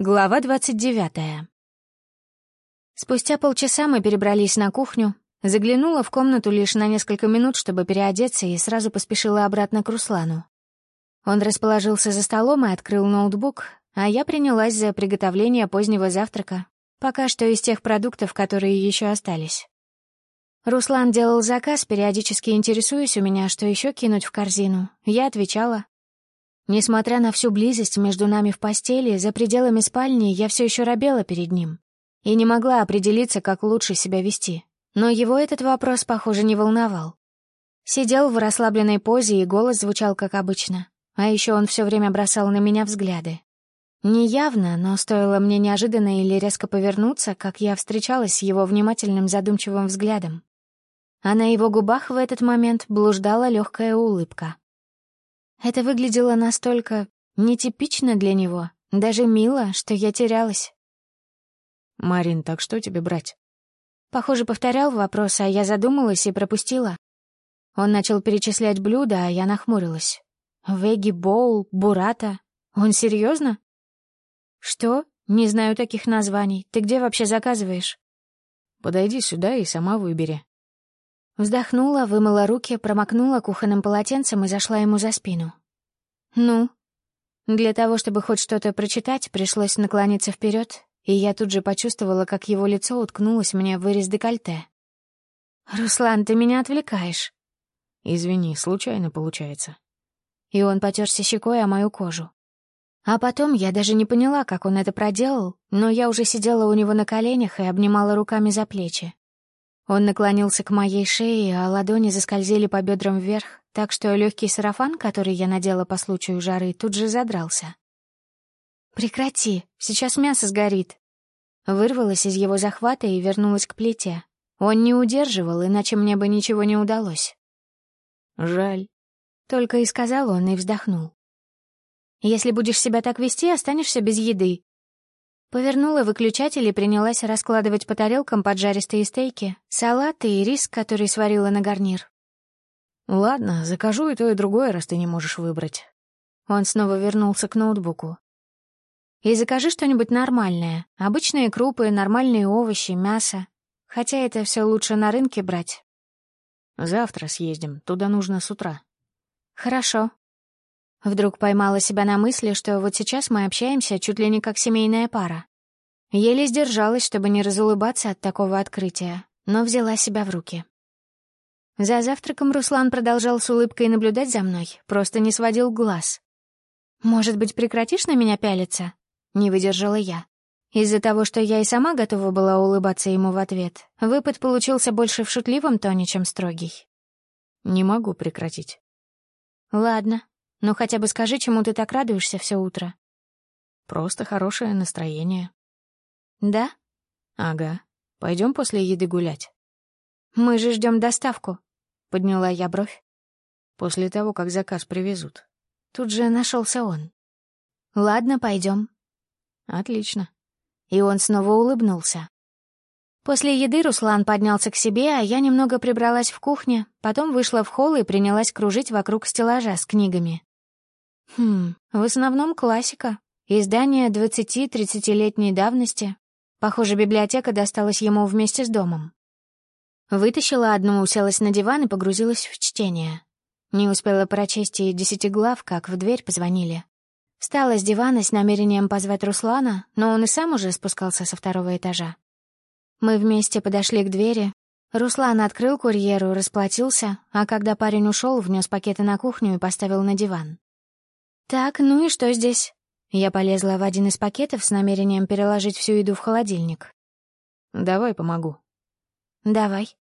Глава двадцать девятая. Спустя полчаса мы перебрались на кухню, заглянула в комнату лишь на несколько минут, чтобы переодеться, и сразу поспешила обратно к Руслану. Он расположился за столом и открыл ноутбук, а я принялась за приготовление позднего завтрака, пока что из тех продуктов, которые еще остались. Руслан делал заказ, периодически интересуясь у меня, что еще кинуть в корзину. Я отвечала, Несмотря на всю близость между нами в постели, за пределами спальни я все еще робела перед ним и не могла определиться, как лучше себя вести. Но его этот вопрос, похоже, не волновал. Сидел в расслабленной позе, и голос звучал как обычно. А еще он все время бросал на меня взгляды. Неявно, но стоило мне неожиданно или резко повернуться, как я встречалась с его внимательным задумчивым взглядом. А на его губах в этот момент блуждала легкая улыбка. Это выглядело настолько нетипично для него, даже мило, что я терялась. «Марин, так что тебе брать?» Похоже, повторял вопрос, а я задумалась и пропустила. Он начал перечислять блюда, а я нахмурилась. Веги, боул, бурата. Он серьезно? Что? Не знаю таких названий. Ты где вообще заказываешь? Подойди сюда и сама выбери. Вздохнула, вымыла руки, промокнула кухонным полотенцем и зашла ему за спину. «Ну?» Для того, чтобы хоть что-то прочитать, пришлось наклониться вперед, и я тут же почувствовала, как его лицо уткнулось мне в вырез декольте. «Руслан, ты меня отвлекаешь». «Извини, случайно получается». И он потерся щекой о мою кожу. А потом я даже не поняла, как он это проделал, но я уже сидела у него на коленях и обнимала руками за плечи. Он наклонился к моей шее, а ладони заскользили по бедрам вверх, так что легкий сарафан, который я надела по случаю жары, тут же задрался. «Прекрати, сейчас мясо сгорит». Вырвалась из его захвата и вернулась к плите. Он не удерживал, иначе мне бы ничего не удалось. «Жаль», — только и сказал он и вздохнул. «Если будешь себя так вести, останешься без еды», Повернула выключатель и принялась раскладывать по тарелкам поджаристые стейки, салаты и рис, который сварила на гарнир. «Ладно, закажу и то, и другое, раз ты не можешь выбрать». Он снова вернулся к ноутбуку. «И закажи что-нибудь нормальное. Обычные крупы, нормальные овощи, мясо. Хотя это все лучше на рынке брать». «Завтра съездим. Туда нужно с утра». «Хорошо», Вдруг поймала себя на мысли, что вот сейчас мы общаемся чуть ли не как семейная пара. Еле сдержалась, чтобы не разулыбаться от такого открытия, но взяла себя в руки. За завтраком Руслан продолжал с улыбкой наблюдать за мной, просто не сводил глаз. «Может быть, прекратишь на меня пялиться?» — не выдержала я. Из-за того, что я и сама готова была улыбаться ему в ответ, выпад получился больше в шутливом тоне, чем строгий. «Не могу прекратить». «Ладно, ну хотя бы скажи, чему ты так радуешься все утро. Просто хорошее настроение. Да? Ага. Пойдем после еды гулять. Мы же ждем доставку. Подняла я бровь. После того, как заказ привезут. Тут же нашелся он. Ладно, пойдем. Отлично. И он снова улыбнулся. После еды Руслан поднялся к себе, а я немного прибралась в кухне, потом вышла в холл и принялась кружить вокруг стеллажа с книгами. Хм, в основном классика. Издание 20-30-летней давности. Похоже, библиотека досталась ему вместе с домом. Вытащила одну, уселась на диван и погрузилась в чтение. Не успела прочесть и десяти глав, как в дверь позвонили. Встала с дивана с намерением позвать Руслана, но он и сам уже спускался со второго этажа. Мы вместе подошли к двери. Руслан открыл курьеру, расплатился, а когда парень ушел, внес пакеты на кухню и поставил на диван. «Так, ну и что здесь?» Я полезла в один из пакетов с намерением переложить всю еду в холодильник. «Давай помогу». «Давай».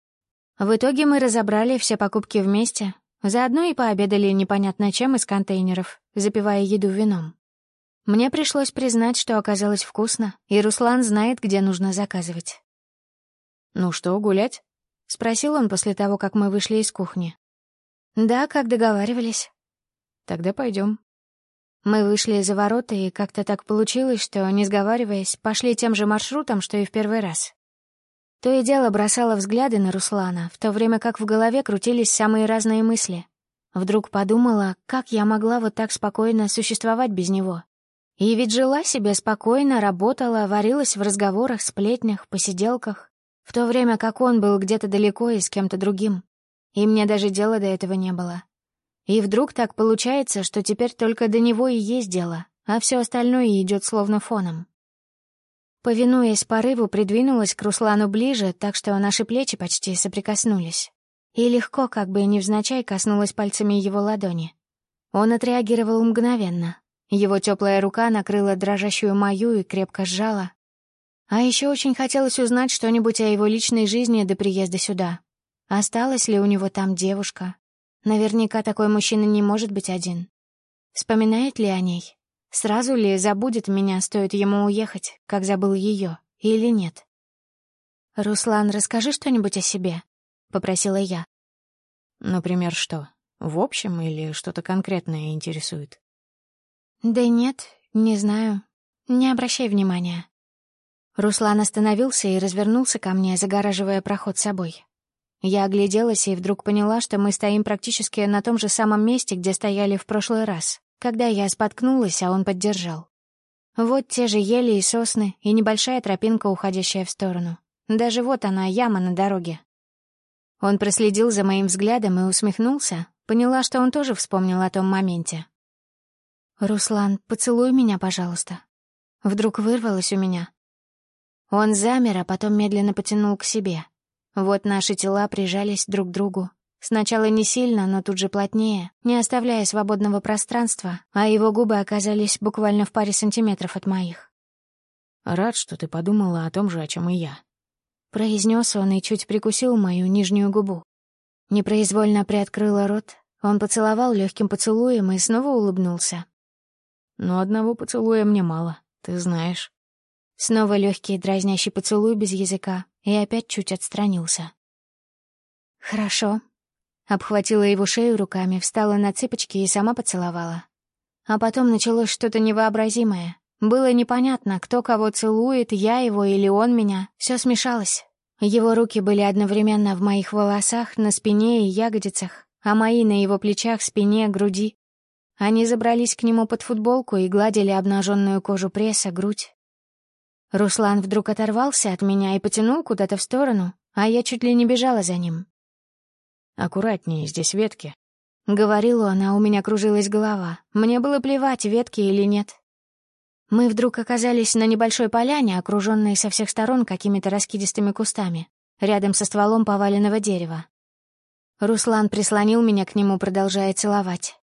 В итоге мы разобрали все покупки вместе, заодно и пообедали непонятно чем из контейнеров, запивая еду вином. Мне пришлось признать, что оказалось вкусно, и Руслан знает, где нужно заказывать. «Ну что, гулять?» — спросил он после того, как мы вышли из кухни. «Да, как договаривались». «Тогда пойдем. Мы вышли за ворота, и как-то так получилось, что, не сговариваясь, пошли тем же маршрутом, что и в первый раз. То и дело бросала взгляды на Руслана, в то время как в голове крутились самые разные мысли. Вдруг подумала, как я могла вот так спокойно существовать без него. И ведь жила себе спокойно, работала, варилась в разговорах, сплетнях, посиделках, в то время как он был где-то далеко и с кем-то другим. И мне даже дела до этого не было. И вдруг так получается, что теперь только до него и есть дело, а все остальное идет словно фоном. Повинуясь порыву, придвинулась к Руслану ближе, так что наши плечи почти соприкоснулись. И легко, как бы невзначай, коснулась пальцами его ладони. Он отреагировал мгновенно. Его теплая рука накрыла дрожащую мою и крепко сжала. А еще очень хотелось узнать что-нибудь о его личной жизни до приезда сюда. Осталась ли у него там девушка? Наверняка такой мужчина не может быть один. Вспоминает ли о ней? Сразу ли забудет меня, стоит ему уехать, как забыл ее, или нет? «Руслан, расскажи что-нибудь о себе», — попросила я. «Например, что? В общем или что-то конкретное интересует?» «Да нет, не знаю. Не обращай внимания». Руслан остановился и развернулся ко мне, загораживая проход собой. Я огляделась и вдруг поняла, что мы стоим практически на том же самом месте, где стояли в прошлый раз когда я споткнулась, а он поддержал. Вот те же ели и сосны, и небольшая тропинка, уходящая в сторону. Даже вот она, яма на дороге. Он проследил за моим взглядом и усмехнулся, поняла, что он тоже вспомнил о том моменте. «Руслан, поцелуй меня, пожалуйста». Вдруг вырвалось у меня. Он замер, а потом медленно потянул к себе. Вот наши тела прижались друг к другу, Сначала не сильно, но тут же плотнее, не оставляя свободного пространства, а его губы оказались буквально в паре сантиметров от моих. «Рад, что ты подумала о том же, о чем и я», — произнес он и чуть прикусил мою нижнюю губу. Непроизвольно приоткрыла рот, он поцеловал легким поцелуем и снова улыбнулся. «Но одного поцелуя мне мало, ты знаешь». Снова легкий дразнящий поцелуй без языка и опять чуть отстранился. «Хорошо», Обхватила его шею руками, встала на цыпочки и сама поцеловала. А потом началось что-то невообразимое. Было непонятно, кто кого целует, я его или он меня. Все смешалось. Его руки были одновременно в моих волосах, на спине и ягодицах, а мои на его плечах, спине, груди. Они забрались к нему под футболку и гладили обнаженную кожу пресса, грудь. Руслан вдруг оторвался от меня и потянул куда-то в сторону, а я чуть ли не бежала за ним. Аккуратнее, здесь ветки. Говорила она, у меня кружилась голова. Мне было плевать, ветки или нет. Мы вдруг оказались на небольшой поляне, окруженной со всех сторон какими-то раскидистыми кустами, рядом со стволом поваленного дерева. Руслан прислонил меня к нему, продолжая целовать.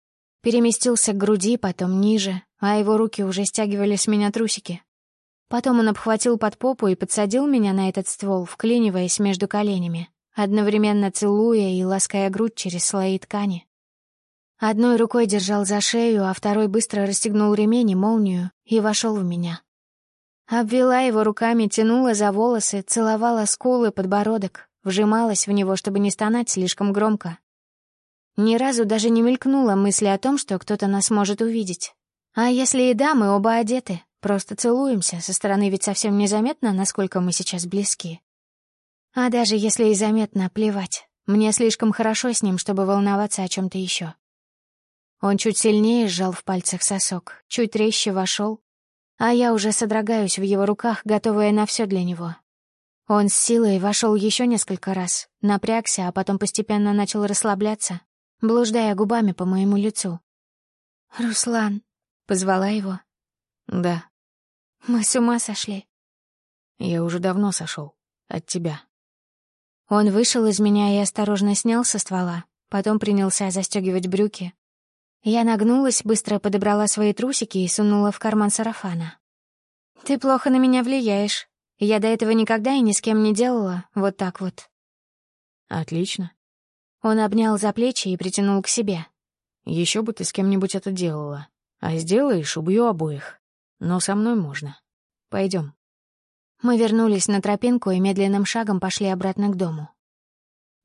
Переместился к груди, потом ниже, а его руки уже стягивали с меня трусики. Потом он обхватил под попу и подсадил меня на этот ствол, вклиниваясь между коленями одновременно целуя и лаская грудь через слои ткани. Одной рукой держал за шею, а второй быстро расстегнул ремень и молнию и вошел в меня. Обвела его руками, тянула за волосы, целовала скулы, подбородок, вжималась в него, чтобы не стонать слишком громко. Ни разу даже не мелькнула мысли о том, что кто-то нас может увидеть. А если и да, мы оба одеты, просто целуемся, со стороны ведь совсем незаметно, насколько мы сейчас близки. А даже если и заметно, плевать. Мне слишком хорошо с ним, чтобы волноваться о чем то еще. Он чуть сильнее сжал в пальцах сосок, чуть резче вошел, а я уже содрогаюсь в его руках, готовая на все для него. Он с силой вошел еще несколько раз, напрягся, а потом постепенно начал расслабляться, блуждая губами по моему лицу. «Руслан», — позвала его. «Да». «Мы с ума сошли». «Я уже давно сошел. От тебя». Он вышел из меня и осторожно снял со ствола, потом принялся застегивать брюки. Я нагнулась, быстро подобрала свои трусики и сунула в карман сарафана. «Ты плохо на меня влияешь. Я до этого никогда и ни с кем не делала, вот так вот». «Отлично». Он обнял за плечи и притянул к себе. Еще бы ты с кем-нибудь это делала. А сделаешь, убью обоих. Но со мной можно. Пойдем. Мы вернулись на тропинку и медленным шагом пошли обратно к дому.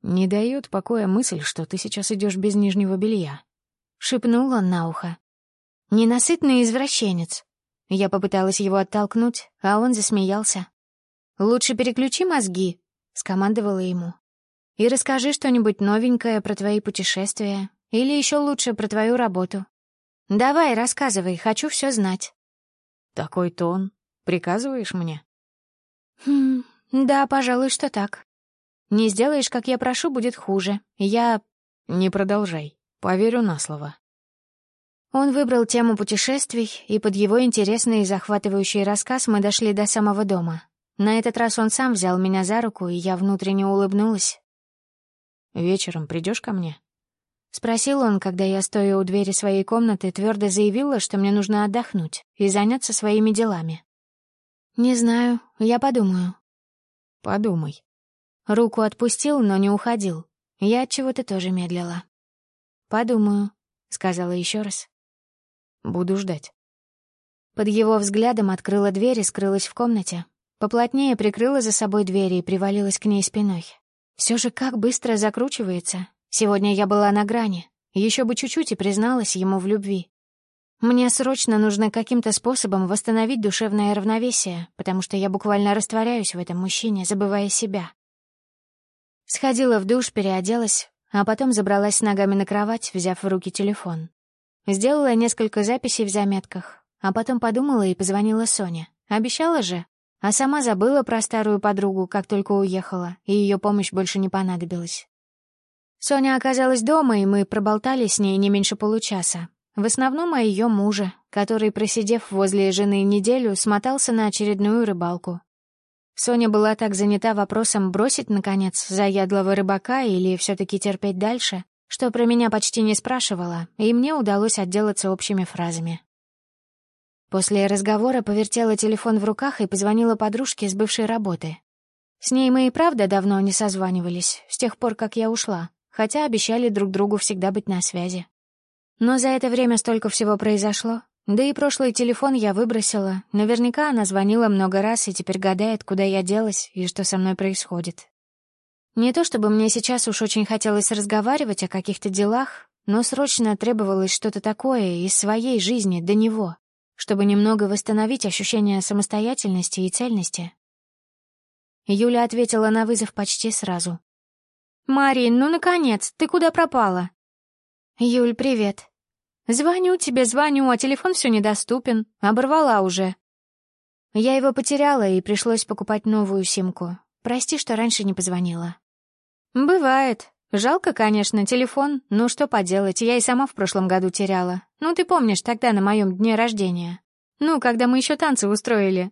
«Не дает покоя мысль, что ты сейчас идешь без нижнего белья», — шепнул он на ухо. «Ненасытный извращенец». Я попыталась его оттолкнуть, а он засмеялся. «Лучше переключи мозги», — скомандовала ему. «И расскажи что-нибудь новенькое про твои путешествия, или еще лучше про твою работу. Давай, рассказывай, хочу все знать». Такой тон. Приказываешь мне? Хм, да, пожалуй, что так. Не сделаешь, как я прошу, будет хуже. Я... Не продолжай. Поверю на слово. Он выбрал тему путешествий, и под его интересный и захватывающий рассказ мы дошли до самого дома. На этот раз он сам взял меня за руку, и я внутренне улыбнулась. «Вечером придешь ко мне?» Спросил он, когда я, стоя у двери своей комнаты, твердо заявила, что мне нужно отдохнуть и заняться своими делами. «Не знаю, я подумаю». «Подумай». Руку отпустил, но не уходил. Я от чего-то тоже медлила. «Подумаю», — сказала еще раз. Буду ждать. Под его взглядом открыла дверь и скрылась в комнате. Поплотнее прикрыла за собой дверь и привалилась к ней спиной. Все же как быстро закручивается. Сегодня я была на грани. Еще бы чуть-чуть и призналась ему в любви. Мне срочно нужно каким-то способом восстановить душевное равновесие, потому что я буквально растворяюсь в этом мужчине, забывая себя. Сходила в душ, переоделась, а потом забралась ногами на кровать, взяв в руки телефон. Сделала несколько записей в заметках, а потом подумала и позвонила Соне. Обещала же, а сама забыла про старую подругу, как только уехала, и ее помощь больше не понадобилась. Соня оказалась дома, и мы проболтали с ней не меньше получаса. В основном о ее муже, который, просидев возле жены неделю, смотался на очередную рыбалку. Соня была так занята вопросом бросить, наконец, заядлого рыбака или все таки терпеть дальше, что про меня почти не спрашивала, и мне удалось отделаться общими фразами. После разговора повертела телефон в руках и позвонила подружке с бывшей работы. С ней мы и правда давно не созванивались, с тех пор, как я ушла, хотя обещали друг другу всегда быть на связи. Но за это время столько всего произошло, да и прошлый телефон я выбросила. Наверняка она звонила много раз и теперь гадает, куда я делась и что со мной происходит. Не то чтобы мне сейчас уж очень хотелось разговаривать о каких-то делах, но срочно требовалось что-то такое из своей жизни до него, чтобы немного восстановить ощущение самостоятельности и цельности. Юля ответила на вызов почти сразу. «Марин, ну, наконец, ты куда пропала?» «Юль, привет. Звоню тебе, звоню, а телефон все недоступен. Оборвала уже». Я его потеряла, и пришлось покупать новую симку. Прости, что раньше не позвонила. «Бывает. Жалко, конечно, телефон. Ну что поделать, я и сама в прошлом году теряла. Ну ты помнишь, тогда на моем дне рождения. Ну, когда мы еще танцы устроили».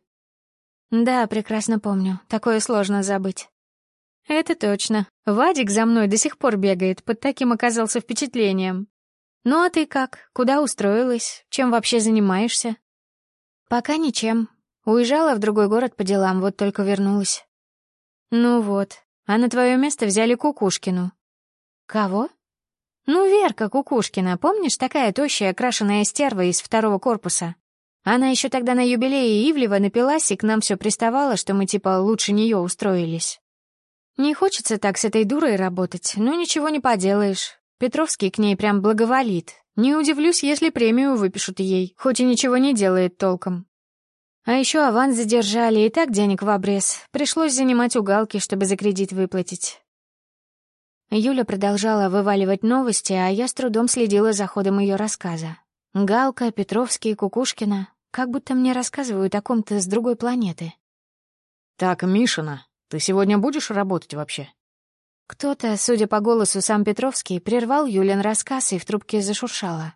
«Да, прекрасно помню. Такое сложно забыть». «Это точно. Вадик за мной до сих пор бегает, под таким оказался впечатлением. Ну а ты как? Куда устроилась? Чем вообще занимаешься?» «Пока ничем. Уезжала в другой город по делам, вот только вернулась». «Ну вот, а на твое место взяли Кукушкину». «Кого?» «Ну, Верка Кукушкина, помнишь, такая тощая, окрашенная стерва из второго корпуса? Она еще тогда на юбилее Ивлева напилась и к нам все приставала, что мы типа лучше нее устроились. Не хочется так с этой дурой работать, но ничего не поделаешь. Петровский к ней прям благоволит. Не удивлюсь, если премию выпишут ей, хоть и ничего не делает толком. А еще аванс задержали, и так денег в обрез. Пришлось занимать угалки, чтобы за кредит выплатить. Юля продолжала вываливать новости, а я с трудом следила за ходом ее рассказа. Галка, Петровский, Кукушкина. Как будто мне рассказывают о ком-то с другой планеты. «Так, Мишина, ты сегодня будешь работать вообще?» Кто-то, судя по голосу сам Петровский, прервал Юлин рассказ и в трубке зашуршала.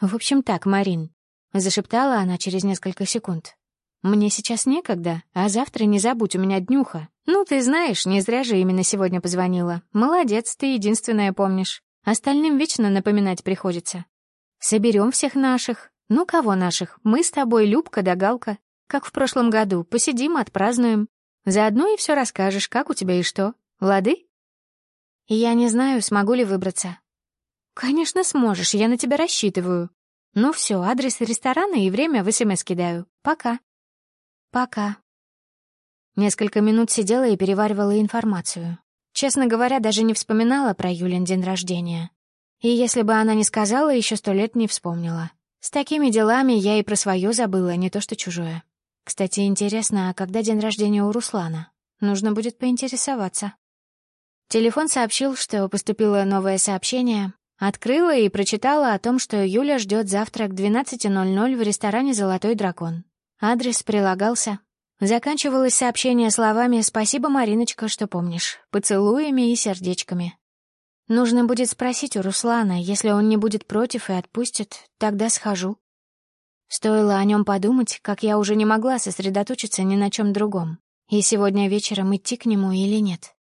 «В общем так, Марин, — зашептала она через несколько секунд. «Мне сейчас некогда, а завтра не забудь, у меня днюха. Ну, ты знаешь, не зря же именно сегодня позвонила. Молодец, ты единственная помнишь. Остальным вечно напоминать приходится. Соберем всех наших. Ну, кого наших? Мы с тобой, Любка да Галка. Как в прошлом году. Посидим, отпразднуем. Заодно и все расскажешь, как у тебя и что. Лады?» «Я не знаю, смогу ли выбраться». «Конечно сможешь, я на тебя рассчитываю. Ну все, адрес ресторана и время в СМС кидаю. Пока. Пока. Несколько минут сидела и переваривала информацию. Честно говоря, даже не вспоминала про Юлин день рождения. И если бы она не сказала, еще сто лет не вспомнила. С такими делами я и про свое забыла, не то что чужое. Кстати, интересно, а когда день рождения у Руслана? Нужно будет поинтересоваться. Телефон сообщил, что поступило новое сообщение, Открыла и прочитала о том, что Юля ждет завтра к 12.00 в ресторане «Золотой дракон». Адрес прилагался. Заканчивалось сообщение словами «Спасибо, Мариночка, что помнишь», поцелуями и сердечками. Нужно будет спросить у Руслана, если он не будет против и отпустит, тогда схожу. Стоило о нем подумать, как я уже не могла сосредоточиться ни на чем другом. И сегодня вечером идти к нему или нет.